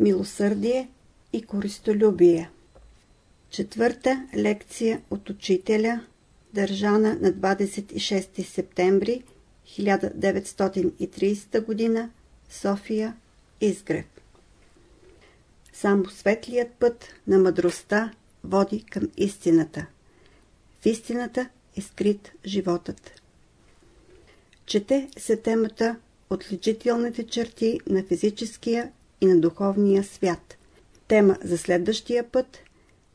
милосърдие и користолюбие. Четвърта лекция от учителя, държана на 26 септември 1930 г. София, Изгрев. Само светлият път на мъдростта води към истината. В истината е скрит животът. Чете се темата Отличителните черти на физическия и на духовния свят. Тема за следващия път –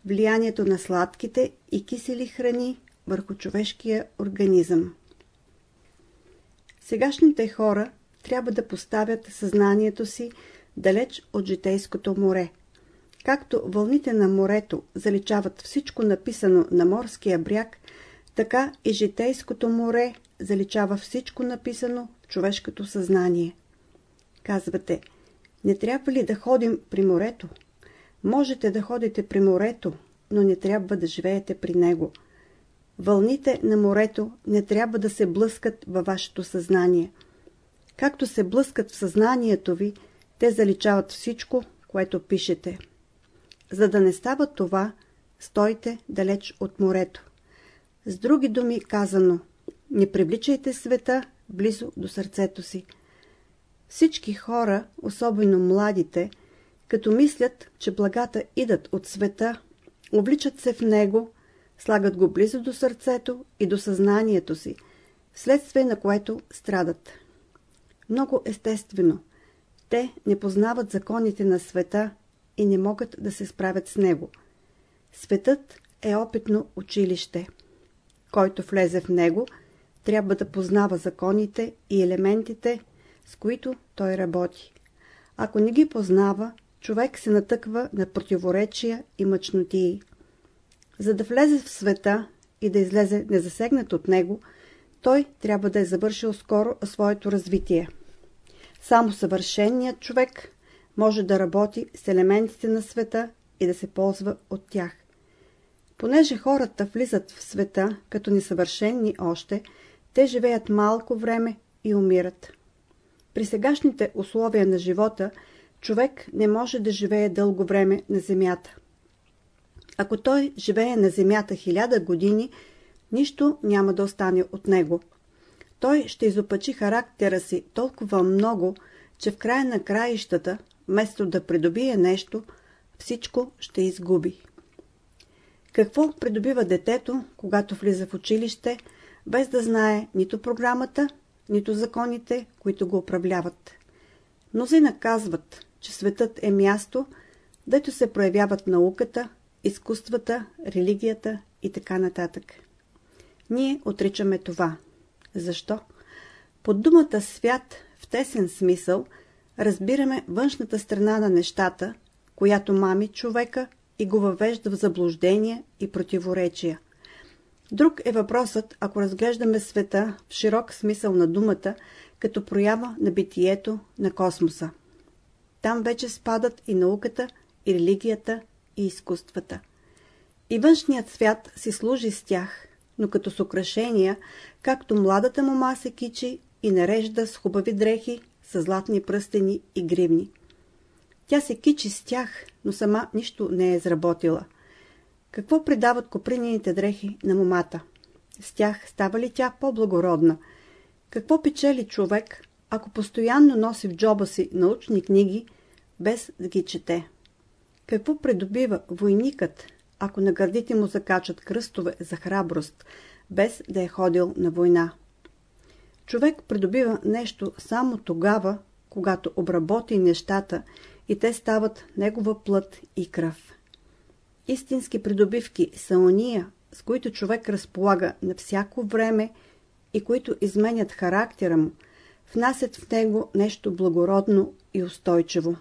влиянието на сладките и кисели храни върху човешкия организъм. Сегашните хора трябва да поставят съзнанието си далеч от житейското море. Както вълните на морето заличават всичко написано на морския бряг, така и житейското море заличава всичко написано в човешкото съзнание. Казвате, не трябва ли да ходим при морето? Можете да ходите при морето, но не трябва да живеете при него. Вълните на морето не трябва да се блъскат във вашето съзнание. Както се блъскат в съзнанието ви, те заличават всичко, което пишете. За да не става това, стойте далеч от морето. С други думи казано, не привличайте света близо до сърцето си. Всички хора, особено младите, като мислят, че благата идат от света, обличат се в него, слагат го близо до сърцето и до съзнанието си, вследствие на което страдат. Много естествено. Те не познават законите на света и не могат да се справят с него. Светът е опитно училище. Който влезе в него, трябва да познава законите и елементите, с които той работи. Ако не ги познава, човек се натъква на противоречия и мъчнотии. За да влезе в света и да излезе незасегнат от него, той трябва да е завършил скоро своето развитие. Само съвършенният човек може да работи с елементите на света и да се ползва от тях. Понеже хората влизат в света като несъвършенни още, те живеят малко време и умират. При сегашните условия на живота човек не може да живее дълго време на земята. Ако той живее на земята хиляда години, нищо няма да остане от него. Той ще изопачи характера си толкова много, че в края на краищата, вместо да придобие нещо, всичко ще изгуби. Какво придобива детето, когато влиза в училище, без да знае нито програмата, нито законите, които го управляват? Мнози наказват, че светът е място, дето се проявяват науката, изкуствата, религията и така нататък. Ние отричаме това. Защо? Под думата свят в тесен смисъл разбираме външната страна на нещата, която мами човека и го въвежда в заблуждения и противоречия. Друг е въпросът, ако разглеждаме света в широк смисъл на думата, като проява на битието на космоса. Там вече спадат и науката, и религията, и изкуствата. И външният свят си служи с тях, но като с както младата мома се кичи и нарежда с хубави дрехи, с златни пръстени и гривни. Тя се кичи с тях, но сама нищо не е изработила. Какво придават копринените дрехи на момата? С тях става ли тя по-благородна? Какво печели човек, ако постоянно носи в джоба си научни книги, без да ги чете? Какво придобива войникът, ако на гърдите му закачат кръстове за храброст, без да е ходил на война? Човек придобива нещо само тогава, когато обработи нещата и те стават негова плът и кръв. Истински придобивки са ония, с които човек разполага на всяко време и които изменят характера му, внасят в него нещо благородно и устойчиво.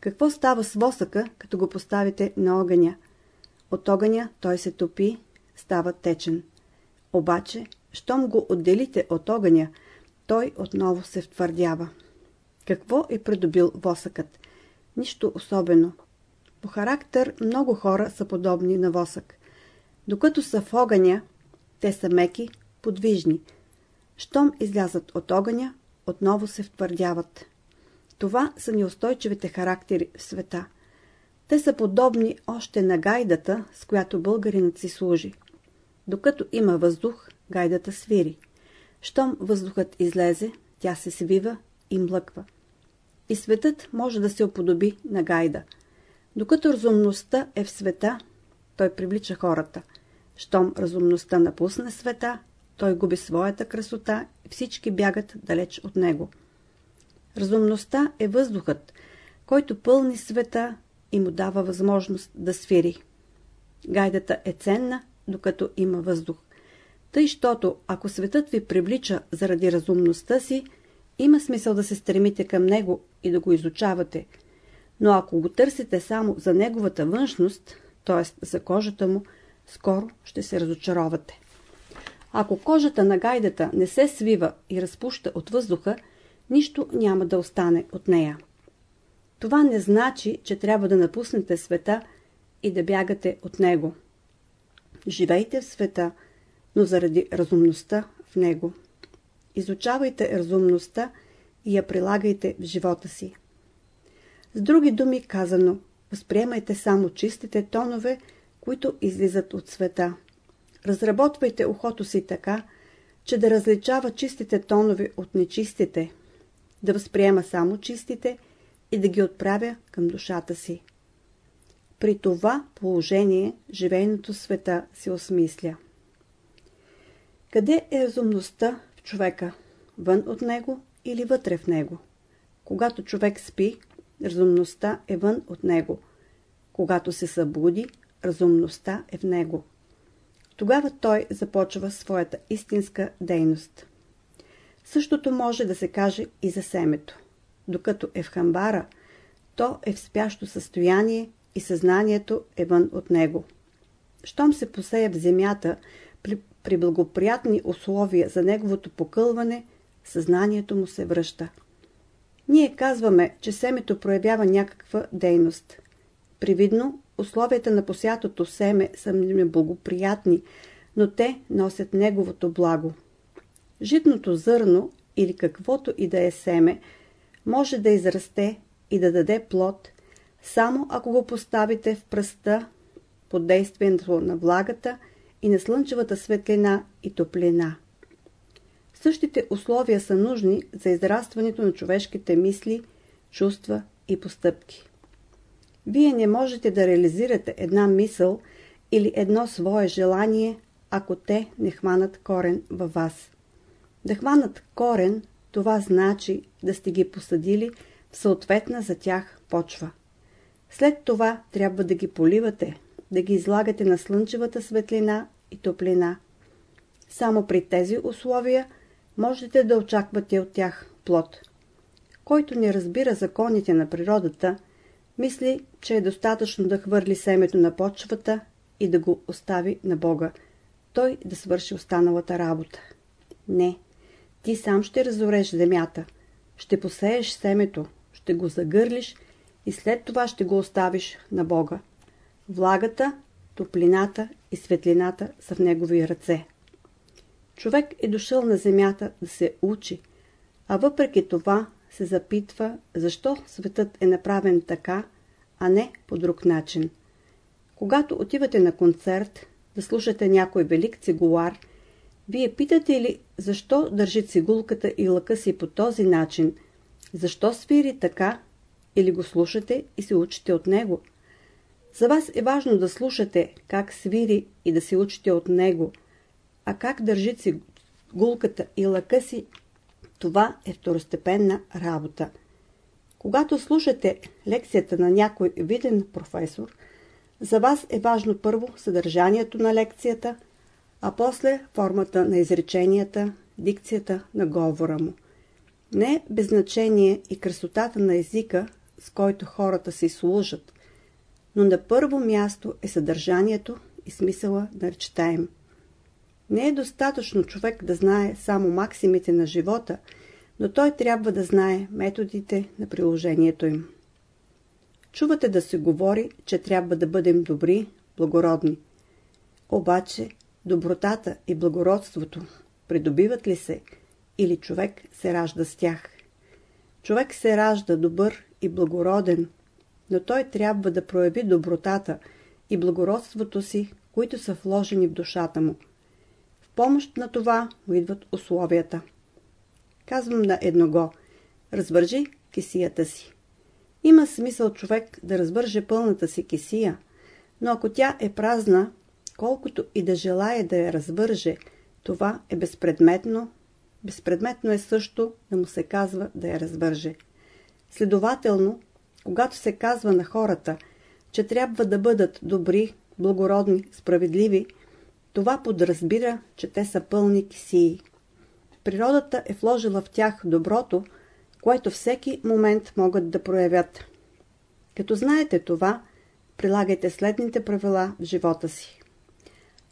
Какво става с восъка, като го поставите на огъня? От огъня той се топи, става течен. Обаче, щом го отделите от огъня, той отново се втвърдява. Какво е придобил восъкът? Нищо особено. По характер много хора са подобни на восък. Докато са в огъня, те са меки, подвижни. Щом излязат от огъня, отново се втвърдяват. Това са неустойчивите характери в света. Те са подобни още на гайдата, с която българинът си служи. Докато има въздух, гайдата свири. Щом въздухът излезе, тя се свива и млъква. И светът може да се оподоби на гайда. Докато разумността е в света, той привлича хората. Щом разумността напусне света, той губи своята красота и всички бягат далеч от него. Разумността е въздухът, който пълни света и му дава възможност да свири. Гайдата е ценна, докато има въздух. Тъй, щото ако светът ви привлича заради разумността си, има смисъл да се стремите към него и да го изучавате. Но ако го търсите само за неговата външност, т.е. за кожата му, скоро ще се разочаровате. Ако кожата на гайдата не се свива и разпуща от въздуха, нищо няма да остане от нея. Това не значи, че трябва да напуснете света и да бягате от него. Живейте в света, но заради разумността в него. Изучавайте разумността и я прилагайте в живота си. С други думи казано, възприемайте само чистите тонове, които излизат от света. Разработвайте ухото си така, че да различава чистите тонове от нечистите, да възприема само чистите и да ги отправя към душата си. При това положение живейното света се осмисля. Къде е разумността в човека? Вън от него или вътре в него? Когато човек спи, разумността е вън от него. Когато се събуди, разумността е в него. Тогава той започва своята истинска дейност. Същото може да се каже и за семето. Докато е в хамбара, то е в спящо състояние и съзнанието е вън от него. Щом се посея в земята при, при благоприятни условия за неговото покълване, съзнанието му се връща. Ние казваме, че семето проявява някаква дейност. Привидно, условията на посятото семе са неблагоприятни, но те носят неговото благо. Житното зърно или каквото и да е семе може да израсте и да даде плод, само ако го поставите в пръста под действието на влагата и на слънчевата светлина и топлина. Същите условия са нужни за израстването на човешките мисли, чувства и постъпки. Вие не можете да реализирате една мисъл или едно свое желание, ако те не хванат корен във вас. Да хванат корен, това значи да сте ги посадили в съответна за тях почва. След това трябва да ги поливате, да ги излагате на слънчевата светлина и топлина. Само при тези условия можете да очаквате от тях плод. Който не разбира законите на природата, мисли, че е достатъчно да хвърли семето на почвата и да го остави на Бога. Той да свърши останалата работа. Не. Ти сам ще разореш земята. Ще посееш семето, ще го загърлиш и след това ще го оставиш на Бога. Влагата, топлината и светлината са в негови ръце. Човек е дошъл на земята да се учи, а въпреки това се запитва, защо светът е направен така, а не по друг начин. Когато отивате на концерт, да слушате някой велик цигулар, вие питате ли, защо държи цигулката и лъка си по този начин, защо свири така, или го слушате и се учите от него. За вас е важно да слушате как свири и да се учите от него, а как държи цигулката и лъка си, това е второстепенна работа. Когато слушате лекцията на някой виден професор, за вас е важно първо съдържанието на лекцията, а после формата на изреченията, дикцията на говора му. Не без значение и красотата на езика, с който хората си служат, но на първо място е съдържанието и смисъла на речта им. Не е достатъчно човек да знае само максимите на живота, но той трябва да знае методите на приложението им. Чувате да се говори, че трябва да бъдем добри, благородни. Обаче добротата и благородството придобиват ли се или човек се ражда с тях? Човек се ражда добър и благороден, но той трябва да прояви добротата и благородството си, които са вложени в душата му. Помощ на това му идват условията. Казвам на едного, развържи кисията си. Има смисъл човек да развърже пълната си кисия, но ако тя е празна, колкото и да желая да я развърже, това е безпредметно. Безпредметно е също да му се казва да я развърже. Следователно, когато се казва на хората, че трябва да бъдат добри, благородни, справедливи, това подразбира, че те са пълни кисии. Природата е вложила в тях доброто, което всеки момент могат да проявят. Като знаете това, прилагайте следните правила в живота си.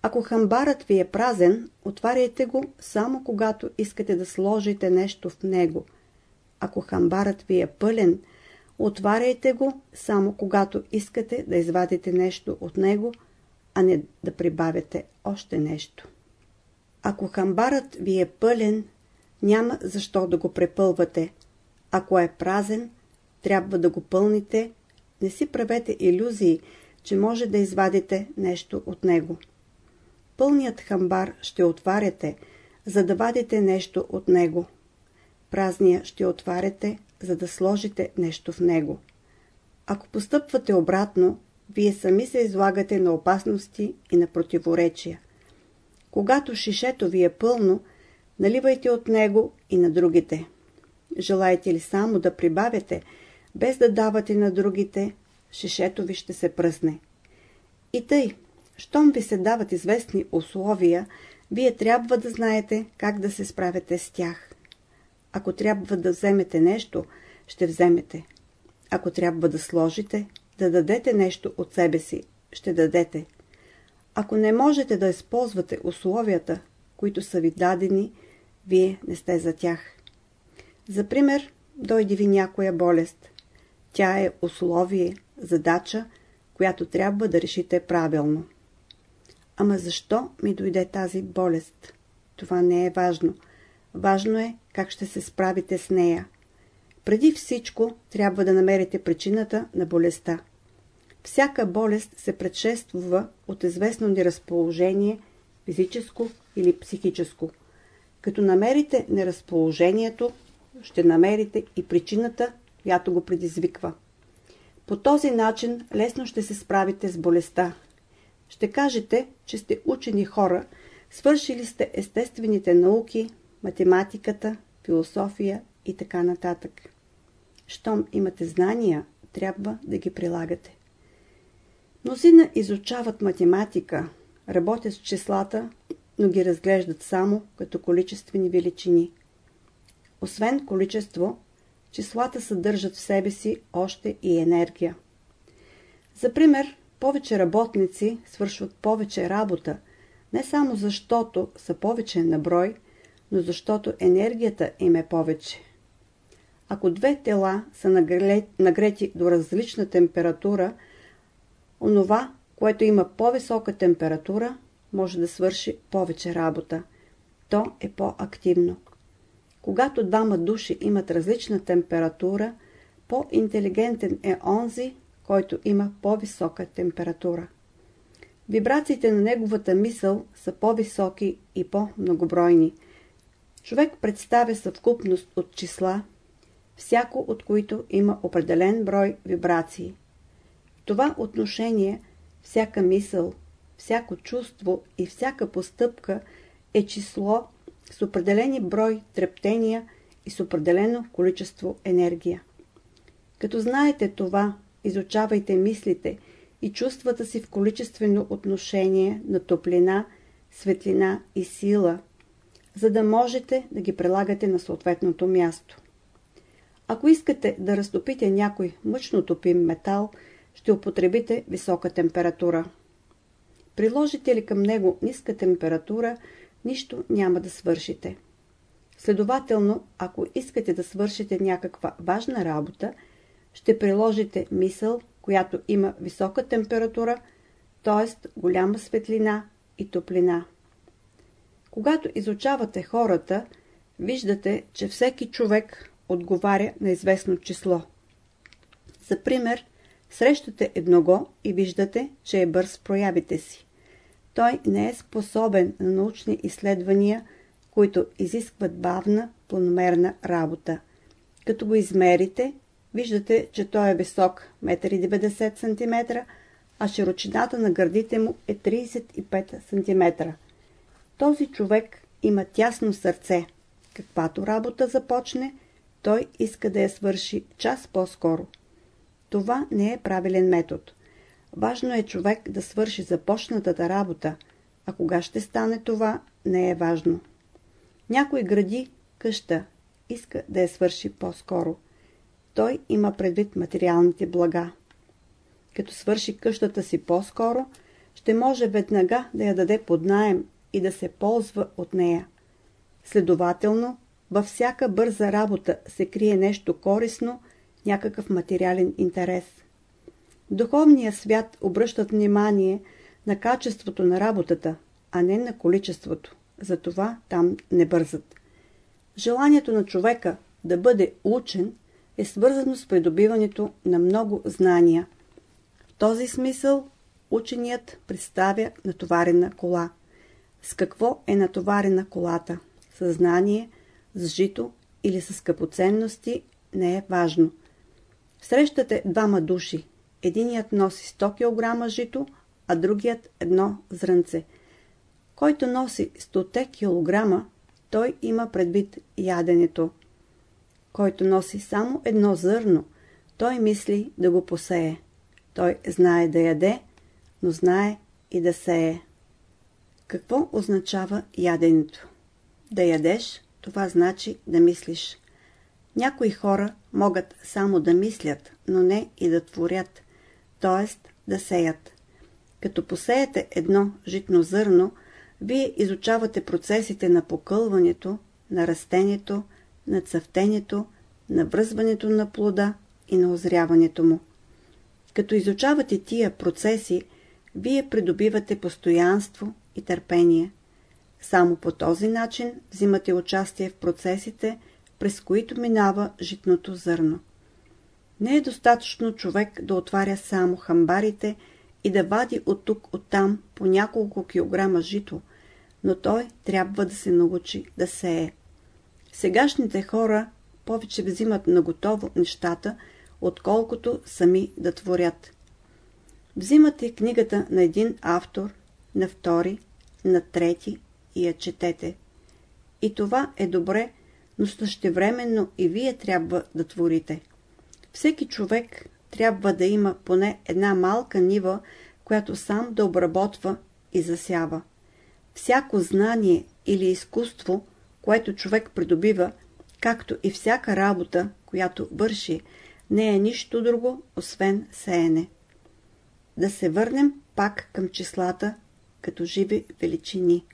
Ако хамбарът ви е празен, отваряйте го само когато искате да сложите нещо в него. Ако хамбарът ви е пълен, отваряйте го само когато искате да извадите нещо от него, а не да прибавяте още нещо. Ако хамбарът ви е пълен, няма защо да го препълвате. Ако е празен, трябва да го пълните. Не си правете иллюзии, че може да извадите нещо от него. Пълният хамбар ще отваряте, за да вадите нещо от него. Празния ще отваряте, за да сложите нещо в него. Ако постъпвате обратно, вие сами се излагате на опасности и на противоречия. Когато шишето ви е пълно, наливайте от него и на другите. Желаете ли само да прибавяте, без да давате на другите, шишето ви ще се пръсне. И тъй, щом ви се дават известни условия, вие трябва да знаете как да се справяте с тях. Ако трябва да вземете нещо, ще вземете. Ако трябва да сложите, да дадете нещо от себе си, ще дадете. Ако не можете да използвате условията, които са ви дадени, вие не сте за тях. За пример, дойде ви някоя болест. Тя е условие, задача, която трябва да решите правилно. Ама защо ми дойде тази болест? Това не е важно. Важно е как ще се справите с нея. Преди всичко трябва да намерите причината на болестта. Всяка болест се предшествува от известно неразположение, физическо или психическо. Като намерите неразположението, ще намерите и причината, която го предизвиква. По този начин лесно ще се справите с болестта. Ще кажете, че сте учени хора, свършили сте естествените науки, математиката, философия и така нататък. Щом имате знания, трябва да ги прилагате. Мнозина изучават математика, работят с числата, но ги разглеждат само като количествени величини. Освен количество, числата съдържат в себе си още и енергия. За пример, повече работници свършват повече работа, не само защото са повече на брой, но защото енергията им е повече. Ако две тела са нагрети до различна температура, онова, което има по-висока температура, може да свърши повече работа. То е по-активно. Когато двама души имат различна температура, по-интелигентен е онзи, който има по-висока температура. Вибрациите на неговата мисъл са по-високи и по-многобройни. Човек представя съвкупност от числа, всяко от които има определен брой вибрации. В това отношение всяка мисъл, всяко чувство и всяка постъпка е число с определени брой трептения и с определено количество енергия. Като знаете това, изучавайте мислите и чувствата си в количествено отношение на топлина, светлина и сила, за да можете да ги прилагате на съответното място. Ако искате да разтопите някой мъчно топим метал, ще употребите висока температура. Приложите ли към него ниска температура, нищо няма да свършите. Следователно, ако искате да свършите някаква важна работа, ще приложите мисъл, която има висока температура, т.е. голяма светлина и топлина. Когато изучавате хората, виждате, че всеки човек отговаря на известно число. За пример, срещате едного и виждате, че е бърз в проявите си. Той не е способен на научни изследвания, които изискват бавна, планомерна работа. Като го измерите, виждате, че той е висок 1,90 см, а широчината на гърдите му е 35 см. Този човек има тясно сърце. Каквато работа започне, той иска да я свърши час по-скоро. Това не е правилен метод. Важно е човек да свърши започнатата работа, а кога ще стане това, не е важно. Някой гради къща, иска да я свърши по-скоро. Той има предвид материалните блага. Като свърши къщата си по-скоро, ще може веднага да я даде под наем и да се ползва от нея. Следователно, във всяка бърза работа се крие нещо корисно, някакъв материален интерес. Духовния свят обръщат внимание на качеството на работата, а не на количеството. Затова там не бързат. Желанието на човека да бъде учен е свързано с придобиването на много знания. В този смисъл ученият представя натоварена кола. С какво е натоварена колата? С знание, с жито или с скъпоценности не е важно. Срещате двама души. Единият носи 100 кг жито, а другият едно зрънце. Който носи 100 кг, той има предвид яденето. Който носи само едно зърно, той мисли да го посее. Той знае да яде, но знае и да сее. Какво означава яденето? Да ядеш, това значи да мислиш. Някои хора могат само да мислят, но не и да творят, т.е. да сеят. Като посеете едно житно зърно, вие изучавате процесите на покълването, на растението, на цъфтението, на връзването на плода и на озряването му. Като изучавате тия процеси, вие придобивате постоянство и търпение. Само по този начин взимате участие в процесите, през които минава житното зърно. Не е достатъчно човек да отваря само хамбарите и да вади от тук оттам по няколко килограма жито, но той трябва да се научи да сее. Сегашните хора повече взимат наготово нещата, отколкото сами да творят. Взимате книгата на един автор, на втори, на трети и я четете. И това е добре, но същевременно и вие трябва да творите. Всеки човек трябва да има поне една малка нива, която сам да обработва и засява. Всяко знание или изкуство, което човек придобива, както и всяка работа, която върши, не е нищо друго, освен сеене. Да се върнем пак към числата, като живи величини.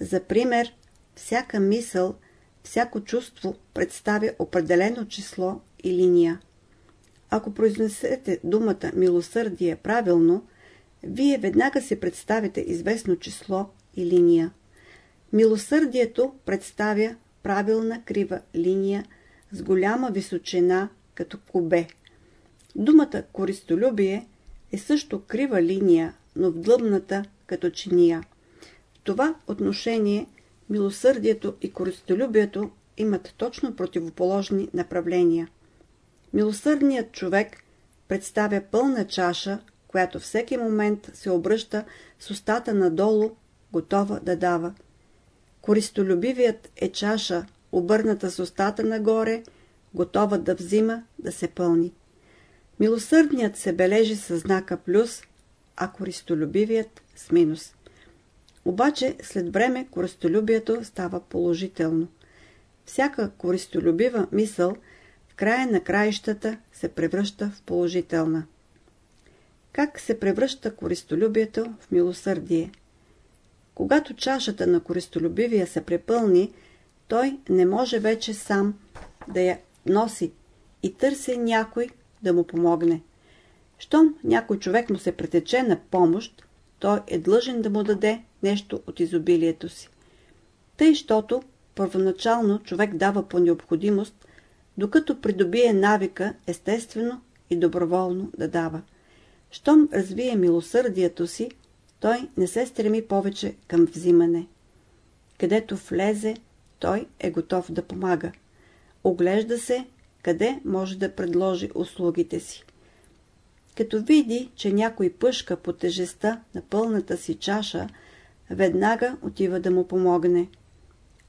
За пример, всяка мисъл, всяко чувство представя определено число и линия. Ако произнесете думата милосърдие правилно, вие веднага се представите известно число и линия. Милосърдието представя правилна крива линия с голяма височина като кубе. Думата користолюбие е също крива линия, но вдлъбната като чиния. Това отношение милосърдието и користолюбието имат точно противоположни направления. Милосърдният човек представя пълна чаша, която всеки момент се обръща с устата надолу, готова да дава. Користолюбивият е чаша, обърната с устата нагоре, готова да взима, да се пълни. Милосърдният се бележи с знака плюс, а користолюбивият с минус. Обаче след време користолюбието става положително. Всяка користолюбива мисъл в края на краищата се превръща в положителна. Как се превръща користолюбието в милосърдие? Когато чашата на користолюбивия се препълни, той не може вече сам да я носи и търси някой да му помогне. Щом някой човек му се претече на помощ, той е длъжен да му даде нещо от изобилието си. Тъй, щото първоначално човек дава по необходимост, докато придобие навика естествено и доброволно да дава. Щом развие милосърдието си, той не се стреми повече към взимане. Където влезе, той е готов да помага. Оглежда се, къде може да предложи услугите си. Като види, че някой пъшка по тежеста на пълната си чаша, веднага отива да му помогне.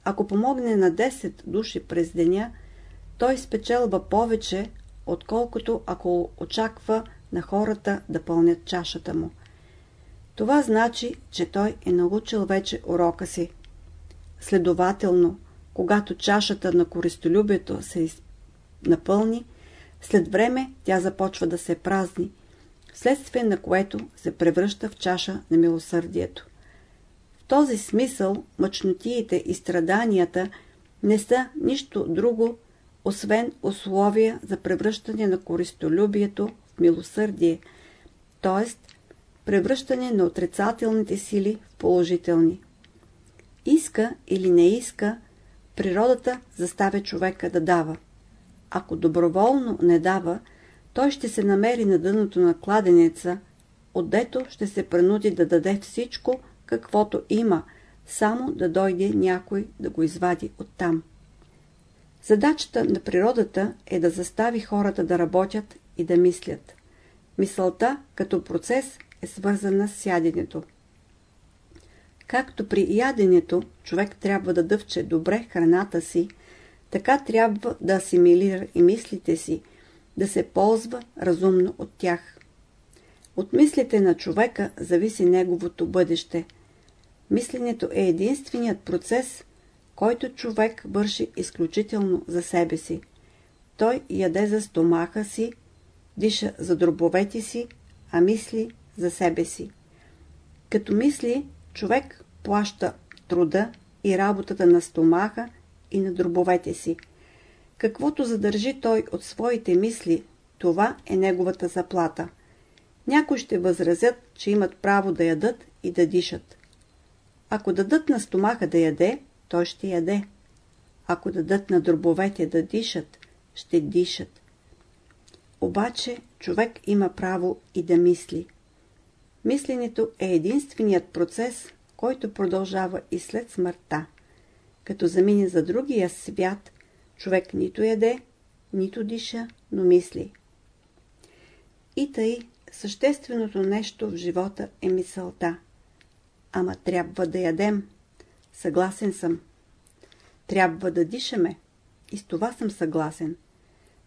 Ако помогне на 10 души през деня, той спечелва повече, отколкото ако очаква на хората да пълнят чашата му. Това значи, че той е научил вече урока си. Следователно, когато чашата на користолюбието се напълни, след време тя започва да се празни, вследствие на което се превръща в чаша на милосърдието. В този смисъл мъчнотиите и страданията не са нищо друго, освен условия за превръщане на користолюбието в милосърдие, т.е. превръщане на отрицателните сили в положителни. Иска или не иска, природата заставя човека да дава. Ако доброволно не дава, той ще се намери на дъното на кладенеца, отдето ще се принуди да даде всичко, каквото има, само да дойде някой да го извади оттам. Задачата на природата е да застави хората да работят и да мислят. Мисълта като процес е свързана с яденето. Както при яденето човек трябва да дъвче добре храната си, така трябва да асимилира и мислите си, да се ползва разумно от тях. От мислите на човека зависи неговото бъдеще. Мисленето е единственият процес, който човек върши изключително за себе си. Той яде за стомаха си, диша за дробовете си, а мисли за себе си. Като мисли, човек плаща труда и работата на стомаха и на дробовете си. Каквото задържи той от своите мисли, това е неговата заплата. Някои ще възразят, че имат право да ядат и да дишат. Ако дадат на стомаха да яде, той ще яде. Ако дадат на дробовете да дишат, ще дишат. Обаче човек има право и да мисли. Мисленето е единственият процес, който продължава и след смъртта. Като замине за другия свят, човек нито яде, нито диша, но мисли. И тъй, същественото нещо в живота е мисълта. Ама трябва да ядем. Съгласен съм. Трябва да дишаме. И с това съм съгласен.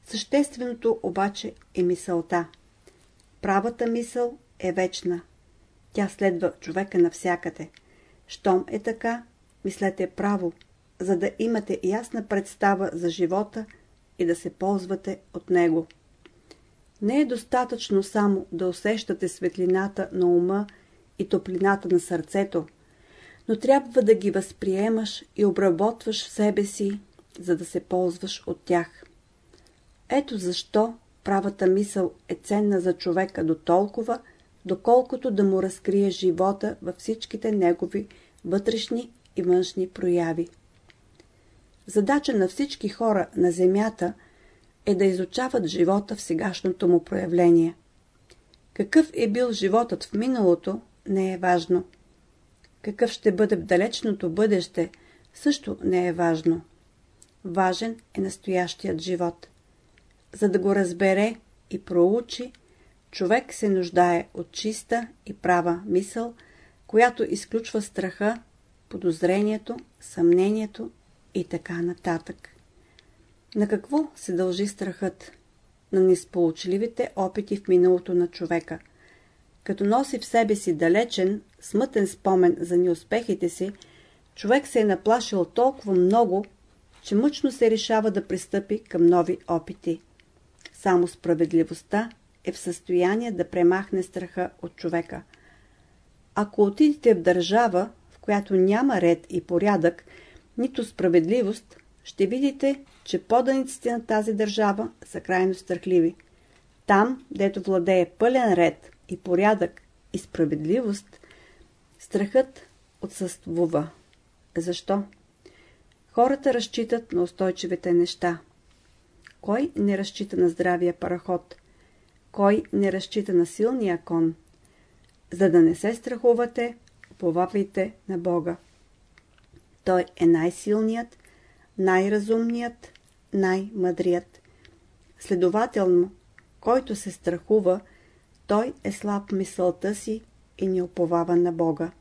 Същественото обаче е мисълта. Правата мисъл е вечна. Тя следва човека навсякъде. Щом е така, мислете право, за да имате ясна представа за живота и да се ползвате от него. Не е достатъчно само да усещате светлината на ума и топлината на сърцето, но трябва да ги възприемаш и обработваш в себе си, за да се ползваш от тях. Ето защо правата мисъл е ценна за човека до толкова, доколкото да му разкрие живота във всичките негови вътрешни и външни прояви. Задача на всички хора на Земята е да изучават живота в сегашното му проявление. Какъв е бил животът в миналото, не е важно. Какъв ще бъде в далечното бъдеще, също не е важно. Важен е настоящият живот. За да го разбере и проучи, човек се нуждае от чиста и права мисъл, която изключва страха, подозрението, съмнението и така нататък. На какво се дължи страхът? На несполучливите опити в миналото на човека. Като носи в себе си далечен, смътен спомен за неуспехите си, човек се е наплашил толкова много, че мъчно се решава да пристъпи към нови опити. Само справедливостта е в състояние да премахне страха от човека. Ако отидете в държава, в която няма ред и порядък, нито справедливост, ще видите, че поданиците на тази държава са крайно страхливи. Там, дето владее пълен ред и порядък и справедливост, страхът отсъствува. Защо? Хората разчитат на устойчивите неща. Кой не разчита на здравия параход? Кой не разчита на силния кон? За да не се страхувате, уповавайте на Бога. Той е най-силният, най-разумният, най-мъдрият. Следователно, който се страхува, той е слаб мисълта си и не уповава на Бога.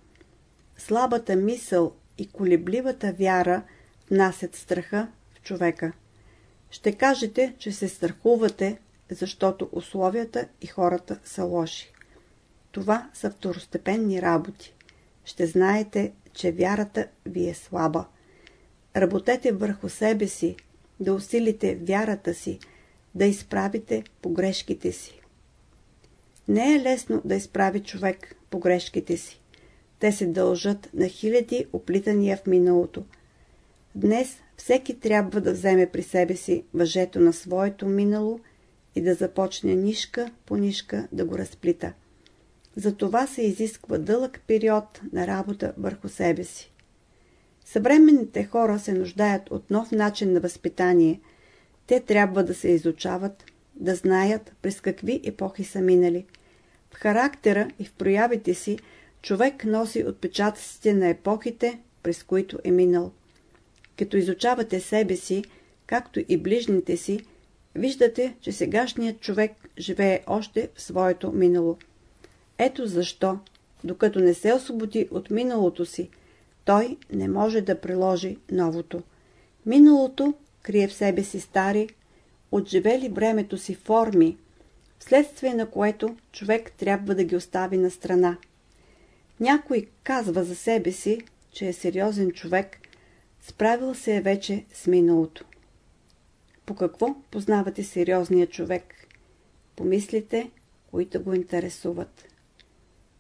Слабата мисъл и колебливата вяра внасят страха в човека. Ще кажете, че се страхувате, защото условията и хората са лоши. Това са второстепенни работи. Ще знаете, че вярата ви е слаба. Работете върху себе си, да усилите вярата си, да изправите погрешките си. Не е лесно да изправи човек погрешките си. Те се дължат на хиляди оплитания в миналото. Днес всеки трябва да вземе при себе си въжето на своето минало и да започне нишка по нишка да го разплита. За това се изисква дълъг период на работа върху себе си. Съвременните хора се нуждаят от нов начин на възпитание. Те трябва да се изучават, да знаят през какви епохи са минали. В характера и в проявите си човек носи отпечатъците на епохите, през които е минал. Като изучавате себе си, както и ближните си, виждате, че сегашният човек живее още в своето минало. Ето защо, докато не се освободи от миналото си, той не може да приложи новото. Миналото крие в себе си стари, отживели времето си форми, вследствие на което човек трябва да ги остави на страна. Някой казва за себе си, че е сериозен човек, справил се е вече с миналото. По какво познавате сериозния човек? Помислите, които го интересуват.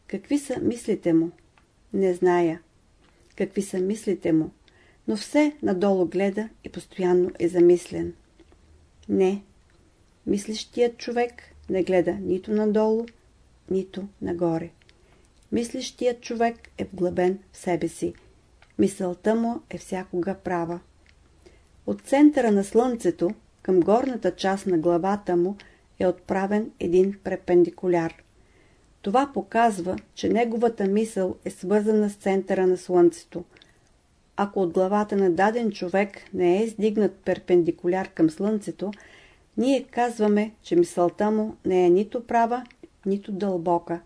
Какви са мислите му? Не зная. Какви са мислите му? Но все надолу гледа и постоянно е замислен. Не. Мислещият човек не гледа нито надолу, нито нагоре. Мислещият човек е вглъбен в себе си. Мисълта му е всякога права. От центъра на Слънцето към горната част на главата му е отправен един препендикуляр. Това показва, че неговата мисъл е свързана с центъра на Слънцето. Ако от главата на даден човек не е издигнат перпендикуляр към Слънцето, ние казваме, че мисълта му не е нито права, нито дълбока.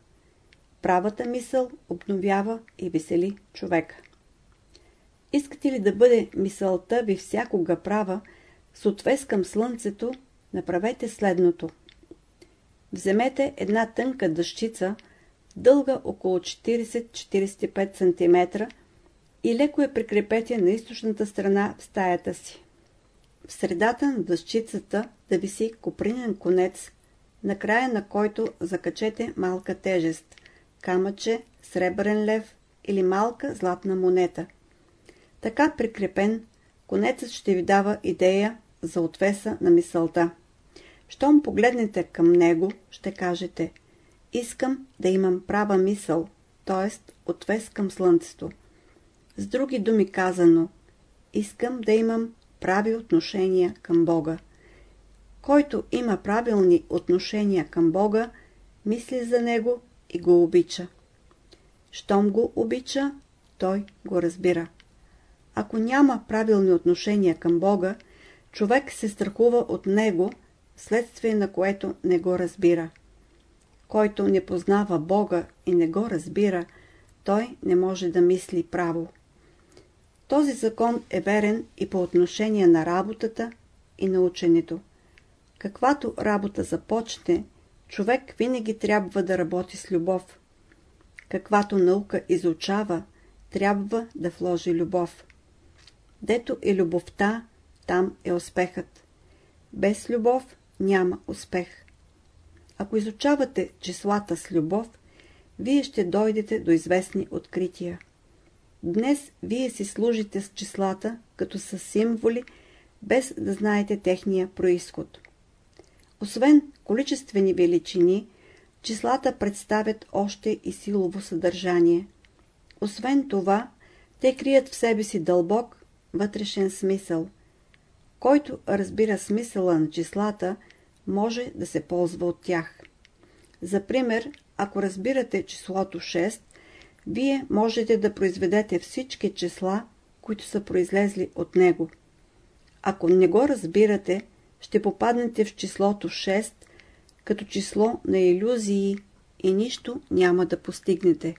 Правата мисъл обновява и весели човека. Искате ли да бъде мисълта ви всякога права, с отвес към слънцето, направете следното. Вземете една тънка дъщица, дълга около 40-45 см и леко я прикрепете на източната страна в стаята си. В средата на дъщицата да виси копринен конец, на края на който закачете малка тежест – камъче, сребърен лев или малка златна монета. Така прикрепен, конецът ще ви дава идея за отвеса на мисълта. Щом погледнете към него, ще кажете Искам да имам права мисъл, т.е. отвес към слънцето. С други думи казано, искам да имам прави отношения към Бога. Който има правилни отношения към Бога, мисли за Него и го обича. Щом го обича, той го разбира. Ако няма правилни отношения към Бога, човек се страхува от Него, следствие на което не го разбира. Който не познава Бога и не го разбира, той не може да мисли право. Този закон е верен и по отношение на работата и на ученето. Каквато работа започне, човек винаги трябва да работи с любов. Каквато наука изучава, трябва да вложи любов. Дето е любовта, там е успехът. Без любов няма успех. Ако изучавате числата с любов, вие ще дойдете до известни открития. Днес вие си служите с числата, като са символи, без да знаете техния происход. Освен количествени величини, числата представят още и силово съдържание. Освен това, те крият в себе си дълбок, вътрешен смисъл. Който разбира смисъла на числата, може да се ползва от тях. За пример, ако разбирате числото 6, вие можете да произведете всички числа, които са произлезли от него. Ако не го разбирате, ще попаднете в числото 6 като число на иллюзии и нищо няма да постигнете.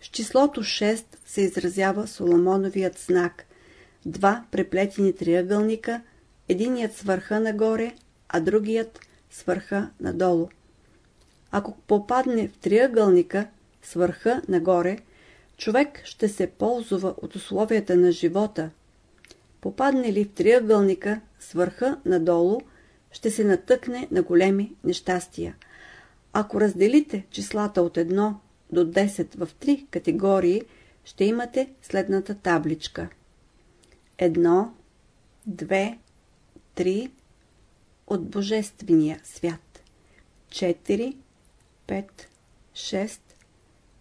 С числото 6 се изразява Соломоновият знак. Два преплетени триъгълника, единият свърха нагоре, а другият свърха надолу. Ако попадне в триъгълника, свърха нагоре, човек ще се ползва от условията на живота. Попадне ли в триъгълника, свърха надолу, ще се натъкне на големи нещастия. Ако разделите числата от 1 до 10 в три категории, ще имате следната табличка. 1, 2, 3 от Божествения свят. 4, 5, 6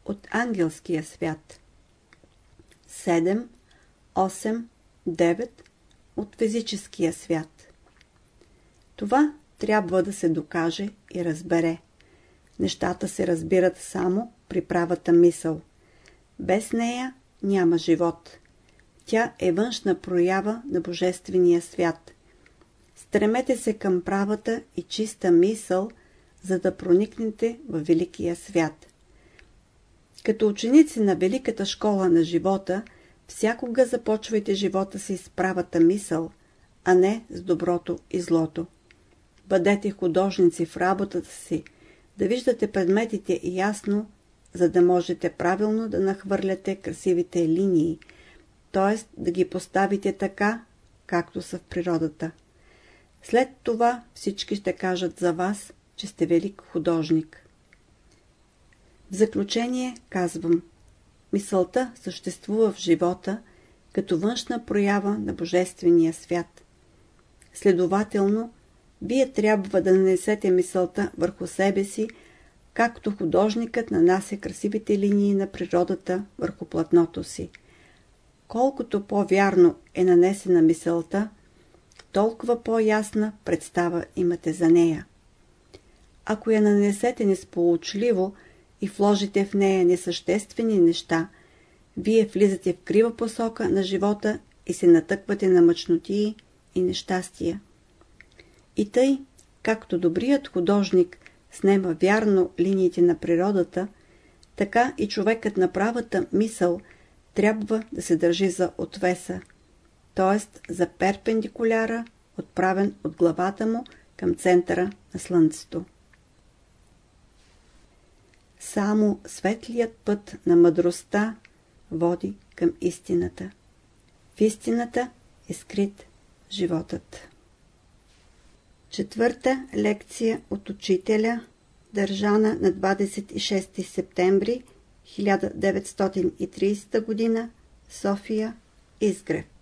от ангелския свят. 7, 8, 9 от физическия свят. Това трябва да се докаже и разбере. Нещата се разбират само при правата мисъл. Без нея няма живот. Тя е външна проява на Божествения свят. Стремете се към правата и чиста мисъл, за да проникнете в Великия свят. Като ученици на Великата школа на живота, всякога започвайте живота си с правата мисъл, а не с доброто и злото. Бъдете художници в работата си, да виждате предметите ясно, за да можете правилно да нахвърляте красивите линии, т.е. да ги поставите така, както са в природата. След това всички ще кажат за вас, че сте велик художник. В заключение казвам, мисълта съществува в живота като външна проява на Божествения свят. Следователно, вие трябва да нанесете мисълта върху себе си, както художникът нанася красивите линии на природата върху платното си. Колкото по-вярно е нанесена мисълта, толкова по-ясна представа имате за нея. Ако я нанесете несполучливо и вложите в нея несъществени неща, вие влизате в крива посока на живота и се натъквате на мъчнотии и нещастия. И тъй, както добрият художник снема вярно линиите на природата, така и човекът на правата мисъл трябва да се държи за отвеса, т.е. за перпендикуляра, отправен от главата му към центъра на Слънцето. Само светлият път на мъдростта води към истината. В истината е скрит животът. Четвърта лекция от учителя, държана на 26 септември 1930 г. София, Изгрев.